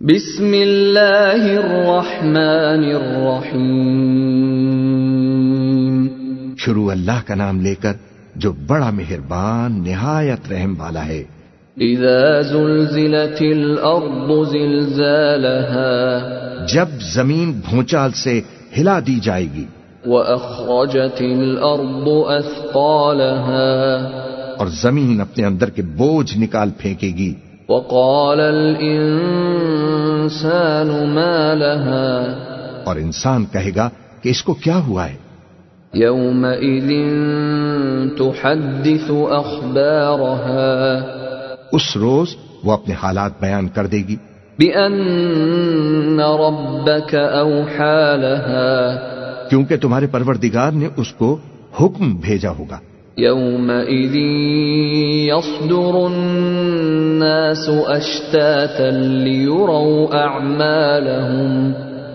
بسم اللہ الرحمن الرحیم۔ شروع اللہ کا نام لے کر جو بڑا مہربان نہایت رحم والا ہے۔ اذا زلزلت الارض زلزالها جب زمین بھونچال سے ہلا دی جائے گی۔ واخرجت الارض اثقالها اور زمین اپنے اندر کے بوجھ نکال پھینکے گی۔ وقال الانسان ما لها؟ اور انسان کہے گا کہ اس کو کیا ہوا ہے؟ يومئذ تحدث اخبارها. اس روز وہ اپنے حالات بیان کر دے گی۔ بأن ربك أوحى لها. کیونکہ تمہارے پروردگار نے اس کو حکم بھیجا ہوگا۔ يومئذ يصدر الناس ليروا أعمالهم.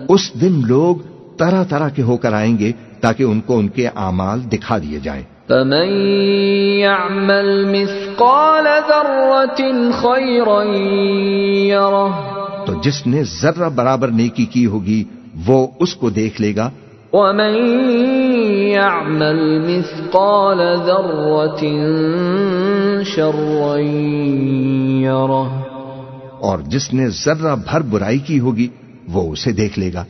اس دن لوگ طرح طرح کے ہو کر آئیں گے تاکہ ان کو ان کے اعمال دکھا دیے جائیں۔ فمن يعمل مثقال ذرة خيرا يره. تو جس نے ذرہ برابر نیکی کی ہوگی وہ اس کو دیکھ لے گا ومن يعمل مثقال ذرة شرا يره اور جس نے ذرہ بھر برائی کی ہوگی، وہ اسے دیکھ لے گا۔